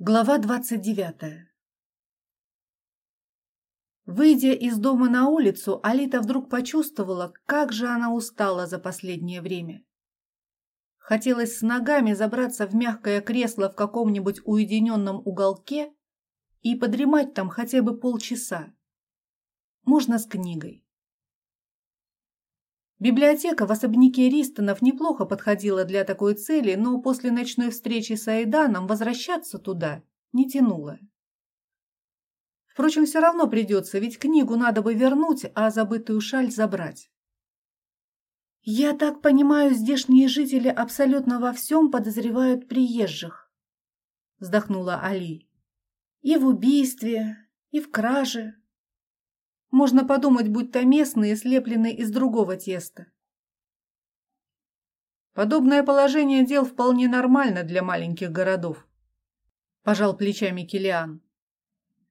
Глава двадцать девятая Выйдя из дома на улицу, Алита вдруг почувствовала, как же она устала за последнее время. Хотелось с ногами забраться в мягкое кресло в каком-нибудь уединенном уголке и подремать там хотя бы полчаса. Можно с книгой. Библиотека в особняке Ристонов неплохо подходила для такой цели, но после ночной встречи с Айданом возвращаться туда не тянуло. Впрочем, все равно придется, ведь книгу надо бы вернуть, а забытую шаль забрать. «Я так понимаю, здешние жители абсолютно во всем подозревают приезжих», — вздохнула Али. «И в убийстве, и в краже, можно подумать, будто местные слеплены из другого теста. Подобное положение дел вполне нормально для маленьких городов. Пожал плечами Килиан.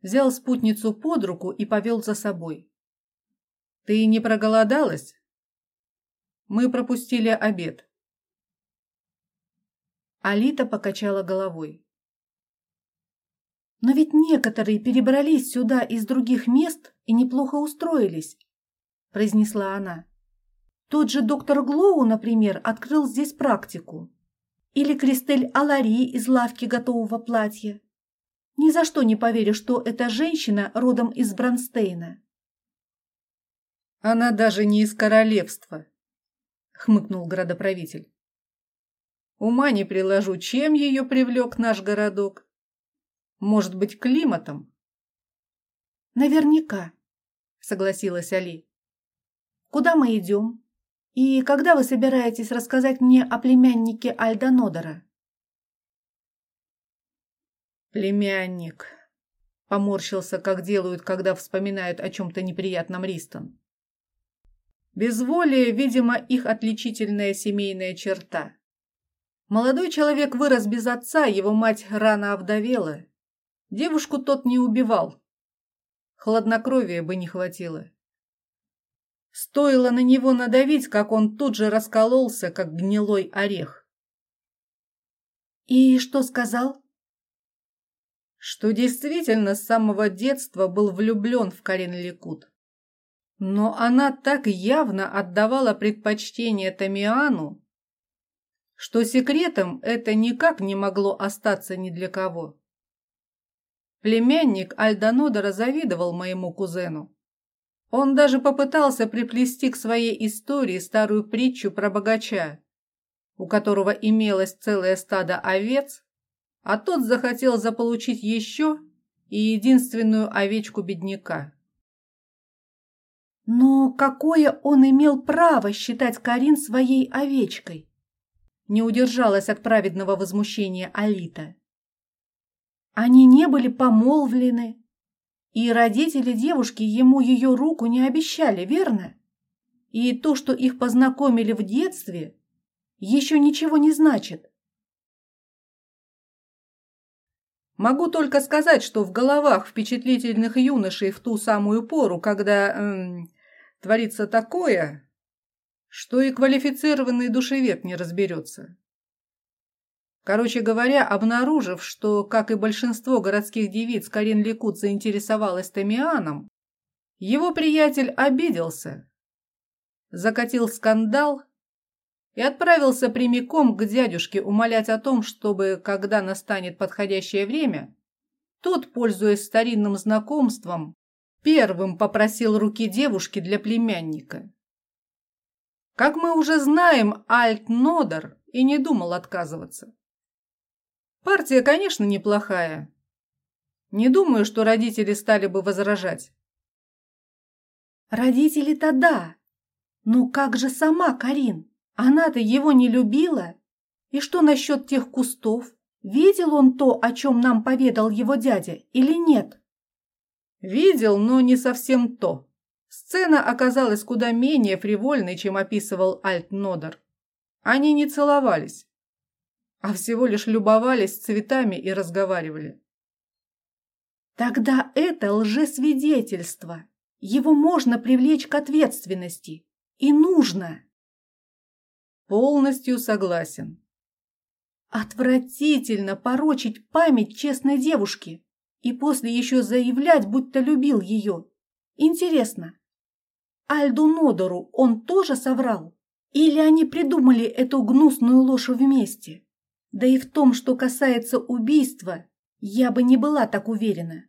Взял спутницу под руку и повел за собой. Ты не проголодалась? Мы пропустили обед. Алита покачала головой. Но ведь некоторые перебрались сюда из других мест и неплохо устроились, произнесла она. Тот же доктор Глоу, например, открыл здесь практику. Или Кристель Алари из лавки готового платья. Ни за что не поверю, что эта женщина родом из Бронстейна. Она даже не из королевства, хмыкнул градоправитель. Ума не приложу, чем ее привлек наш городок. Может быть, климатом? Наверняка, согласилась Али. Куда мы идем? И когда вы собираетесь рассказать мне о племяннике Альда Нодера? Племянник. Поморщился, как делают, когда вспоминают о чем-то неприятном Ристон. Безволие, видимо, их отличительная семейная черта. Молодой человек вырос без отца, его мать рано овдовела, Девушку тот не убивал. Хладнокровия бы не хватило. Стоило на него надавить, как он тут же раскололся, как гнилой орех. «И что сказал?» Что действительно с самого детства был влюблен в Карин Ликут. Но она так явно отдавала предпочтение Тамиану, что секретом это никак не могло остаться ни для кого. Племянник Альданодора завидовал моему кузену. Он даже попытался приплести к своей истории старую притчу про богача, у которого имелось целое стадо овец, а тот захотел заполучить еще и единственную овечку бедняка. Но какое он имел право считать Карин своей овечкой? Не удержалась от праведного возмущения Алита. Они не были помолвлены, и родители девушки ему ее руку не обещали, верно? И то, что их познакомили в детстве, еще ничего не значит. Могу только сказать, что в головах впечатлительных юношей в ту самую пору, когда эм, творится такое, что и квалифицированный душевед не разберется. Короче говоря, обнаружив, что, как и большинство городских девиц, Карин Ликут заинтересовалась Тамианом, его приятель обиделся, закатил скандал и отправился прямиком к дядюшке умолять о том, чтобы, когда настанет подходящее время, тот, пользуясь старинным знакомством, первым попросил руки девушки для племянника. Как мы уже знаем, Альт Нодер и не думал отказываться. Партия, конечно, неплохая. Не думаю, что родители стали бы возражать. Родители-то да. Но как же сама Карин? Она-то его не любила. И что насчет тех кустов? Видел он то, о чем нам поведал его дядя, или нет? Видел, но не совсем то. Сцена оказалась куда менее фривольной, чем описывал Альт Нодер. Они не целовались а всего лишь любовались цветами и разговаривали. Тогда это лжесвидетельство. Его можно привлечь к ответственности. И нужно. Полностью согласен. Отвратительно порочить память честной девушки и после еще заявлять, будто любил ее. Интересно, Альду Нодору он тоже соврал? Или они придумали эту гнусную ложь вместе? Да и в том, что касается убийства, я бы не была так уверена.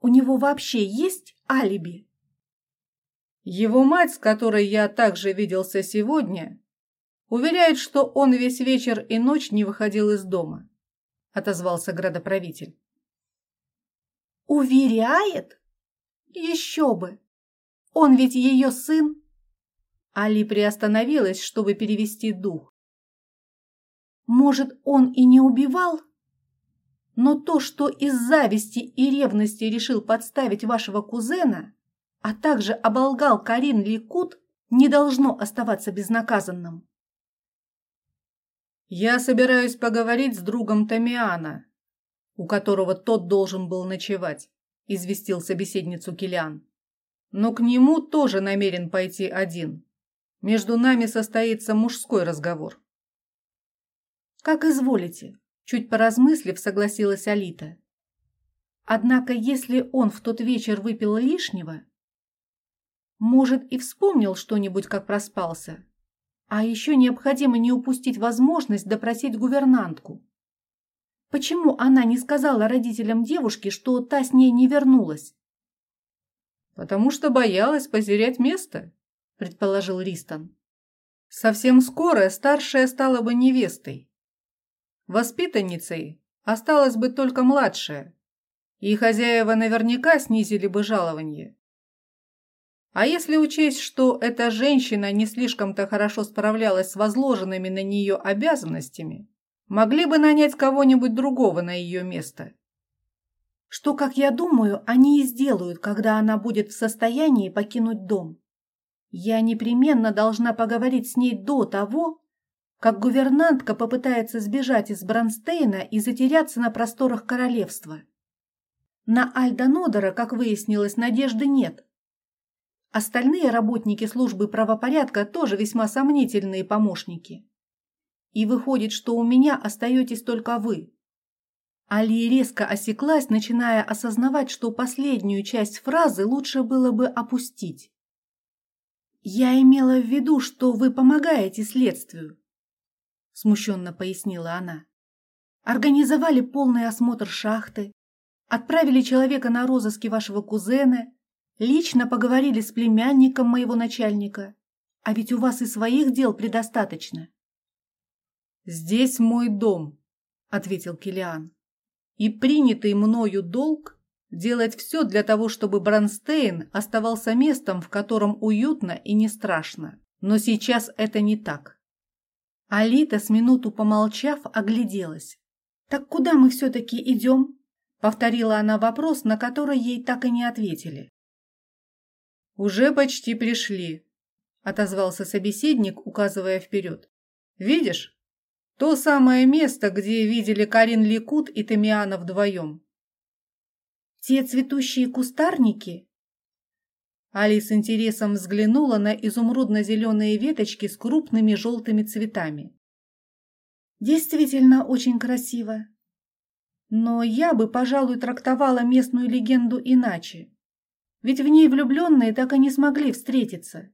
У него вообще есть алиби? Его мать, с которой я также виделся сегодня, уверяет, что он весь вечер и ночь не выходил из дома, отозвался градоправитель. Уверяет? Еще бы! Он ведь ее сын. Али приостановилась, чтобы перевести дух. Может, он и не убивал? Но то, что из зависти и ревности решил подставить вашего кузена, а также оболгал Карин Ликут, не должно оставаться безнаказанным. «Я собираюсь поговорить с другом Тамиана, у которого тот должен был ночевать», – известил собеседницу Килиан. «Но к нему тоже намерен пойти один. Между нами состоится мужской разговор». «Как изволите», – чуть поразмыслив, согласилась Алита. «Однако, если он в тот вечер выпил лишнего, может, и вспомнил что-нибудь, как проспался. А еще необходимо не упустить возможность допросить гувернантку. Почему она не сказала родителям девушки, что та с ней не вернулась? «Потому что боялась потерять место», – предположил Ристон. «Совсем скоро старшая стала бы невестой. Воспитанницей осталась бы только младшая, и хозяева наверняка снизили бы жалование. А если учесть, что эта женщина не слишком-то хорошо справлялась с возложенными на нее обязанностями, могли бы нанять кого-нибудь другого на ее место. Что, как я думаю, они и сделают, когда она будет в состоянии покинуть дом. Я непременно должна поговорить с ней до того, как гувернантка попытается сбежать из Бронстейна и затеряться на просторах королевства. На Альда как выяснилось, надежды нет – Остальные работники службы правопорядка тоже весьма сомнительные помощники. И выходит, что у меня остаетесь только вы. Али резко осеклась, начиная осознавать, что последнюю часть фразы лучше было бы опустить. «Я имела в виду, что вы помогаете следствию», – смущенно пояснила она. «Организовали полный осмотр шахты, отправили человека на розыски вашего кузена Лично поговорили с племянником моего начальника. А ведь у вас и своих дел предостаточно. «Здесь мой дом», — ответил Килиан. «И принятый мною долг — делать все для того, чтобы Бронстейн оставался местом, в котором уютно и не страшно. Но сейчас это не так». Алита, с минуту помолчав, огляделась. «Так куда мы все-таки идем?» — повторила она вопрос, на который ей так и не ответили. «Уже почти пришли», – отозвался собеседник, указывая вперед. «Видишь? То самое место, где видели Карин Ликут и Тамиана вдвоем». «Те цветущие кустарники?» Али с интересом взглянула на изумрудно-зеленые веточки с крупными желтыми цветами. «Действительно очень красиво. Но я бы, пожалуй, трактовала местную легенду иначе. Ведь в ней влюбленные так и не смогли встретиться.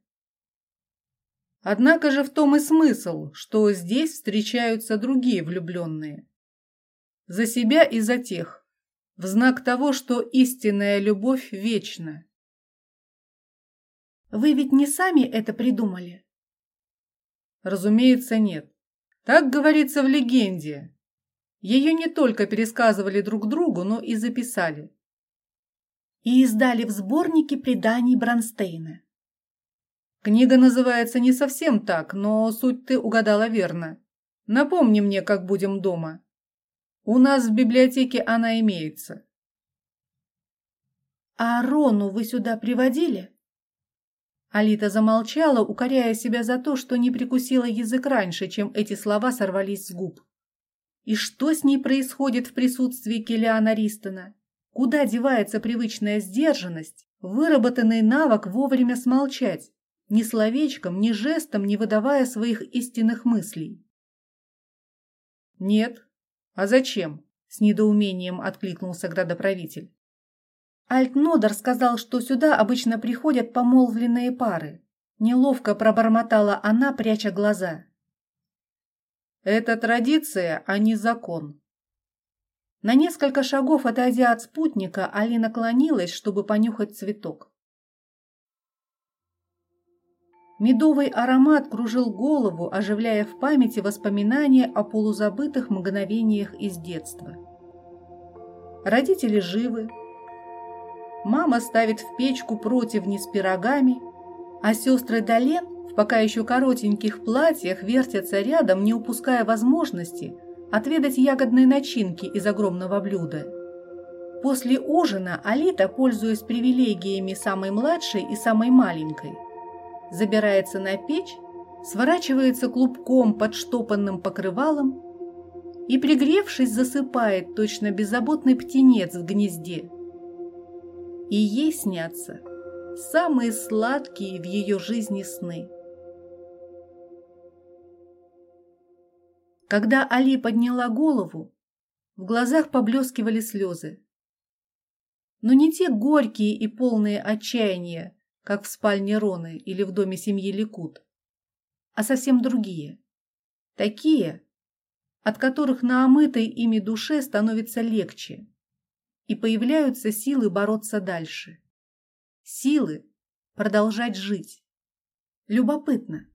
Однако же в том и смысл, что здесь встречаются другие влюбленные. За себя и за тех, в знак того, что истинная любовь вечна. Вы ведь не сами это придумали? Разумеется, нет. Так говорится в легенде. Ее не только пересказывали друг другу, но и записали и издали в сборнике преданий Бронстейна. Книга называется не совсем так, но суть ты угадала верно. Напомни мне, как будем дома. У нас в библиотеке она имеется. А Рону вы сюда приводили? Алита замолчала, укоряя себя за то, что не прикусила язык раньше, чем эти слова сорвались с губ. И что с ней происходит в присутствии Келиана Ристона? Куда девается привычная сдержанность, выработанный навык вовремя смолчать, ни словечком, ни жестом не выдавая своих истинных мыслей? Нет. А зачем? С недоумением откликнулся градоправитель. Альтнодер сказал, что сюда обычно приходят помолвленные пары. Неловко пробормотала она, пряча глаза. Это традиция, а не закон. На несколько шагов отойдя от спутника, Али наклонилась, чтобы понюхать цветок. Медовый аромат кружил голову, оживляя в памяти воспоминания о полузабытых мгновениях из детства. Родители живы. Мама ставит в печку противни с пирогами, а сестры Долен в пока еще коротеньких платьях вертятся рядом, не упуская возможности отведать ягодные начинки из огромного блюда. После ужина Алита, пользуясь привилегиями самой младшей и самой маленькой, забирается на печь, сворачивается клубком под штопанным покрывалом и, пригревшись, засыпает точно беззаботный птенец в гнезде. И ей снятся самые сладкие в ее жизни сны. Когда Али подняла голову, в глазах поблескивали слезы. Но не те горькие и полные отчаяния, как в спальне Роны или в доме семьи Ликут, а совсем другие. Такие, от которых на омытой ими душе становится легче, и появляются силы бороться дальше. Силы продолжать жить. Любопытно.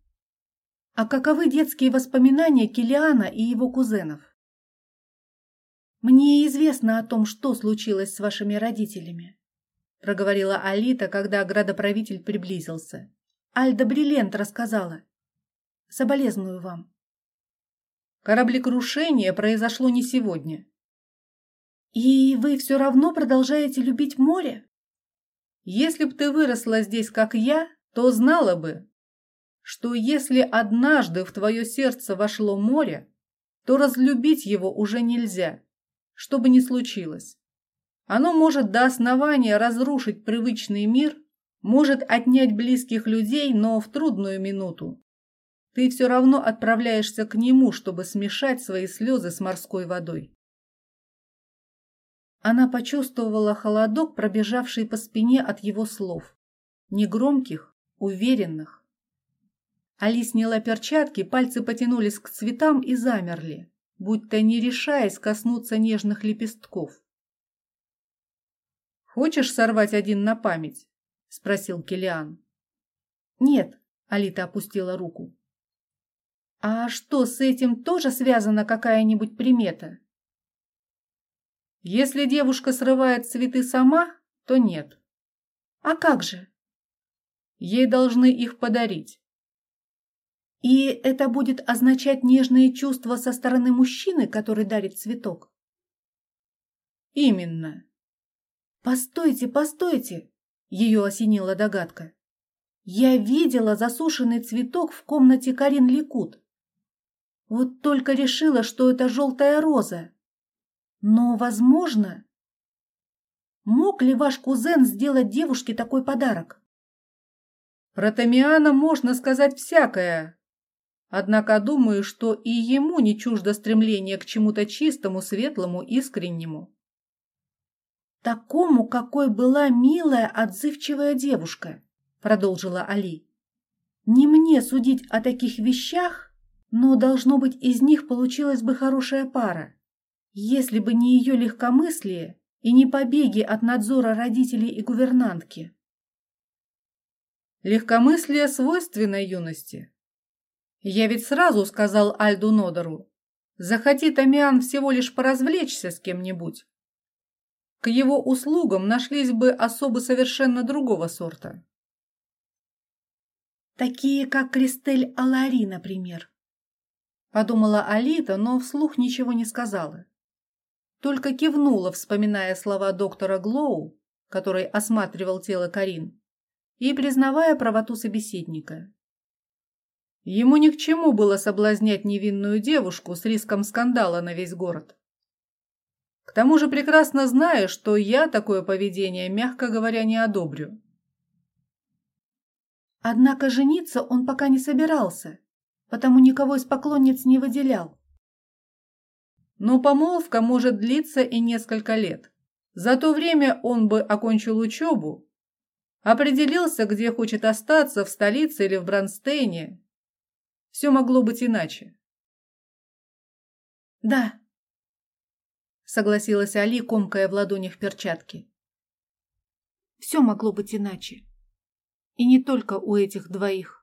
А каковы детские воспоминания Килиана и его кузенов? Мне известно о том, что случилось с вашими родителями проговорила Алита, когда градоправитель приблизился. Альда Брилент рассказала. Соболезную вам. Кораблекрушение произошло не сегодня. И вы все равно продолжаете любить море? Если б ты выросла здесь, как я, то знала бы, что если однажды в твое сердце вошло море, то разлюбить его уже нельзя, что бы ни случилось. Оно может до основания разрушить привычный мир, может отнять близких людей, но в трудную минуту. Ты все равно отправляешься к нему, чтобы смешать свои слезы с морской водой. Она почувствовала холодок, пробежавший по спине от его слов. Негромких, уверенных. Али сняла перчатки, пальцы потянулись к цветам и замерли, будто не решаясь коснуться нежных лепестков. Хочешь сорвать один на память? спросил Килиан. Нет, Алита опустила руку. А что, с этим тоже связана какая-нибудь примета? Если девушка срывает цветы сама, то нет. А как же? Ей должны их подарить. И это будет означать нежные чувства со стороны мужчины, который дарит цветок? Именно. «Постойте, постойте!» – ее осенила догадка. «Я видела засушенный цветок в комнате Карин Ликут. Вот только решила, что это желтая роза. Но, возможно, мог ли ваш кузен сделать девушке такой подарок?» Про Тамиана можно сказать всякое. Однако думаю, что и ему не чуждо стремление к чему-то чистому, светлому, искреннему такому, какой была милая, отзывчивая девушка, продолжила Али. Не мне судить о таких вещах, но, должно быть, из них получилась бы хорошая пара, если бы не ее легкомыслие и не побеги от надзора родителей и гувернантки. Легкомыслие свойственно юности. Я ведь сразу сказал Альду Нодору, захоти Тамиан всего лишь поразвлечься с кем-нибудь, к его услугам нашлись бы особы совершенно другого сорта. Такие, как Кристель Алари, например. Подумала Алита, но вслух ничего не сказала. Только кивнула, вспоминая слова доктора Глоу, который осматривал тело Карин, и признавая правоту собеседника. Ему ни к чему было соблазнять невинную девушку с риском скандала на весь город. К тому же прекрасно знаю, что я такое поведение, мягко говоря, не одобрю. Однако жениться он пока не собирался, потому никого из поклонниц не выделял. Но помолвка может длиться и несколько лет. За то время он бы окончил учебу, определился, где хочет остаться, в столице или в Бронстейне. Все могло быть иначе. «Да», — согласилась Али, комкая в ладонях перчатки. «Все могло быть иначе. И не только у этих двоих».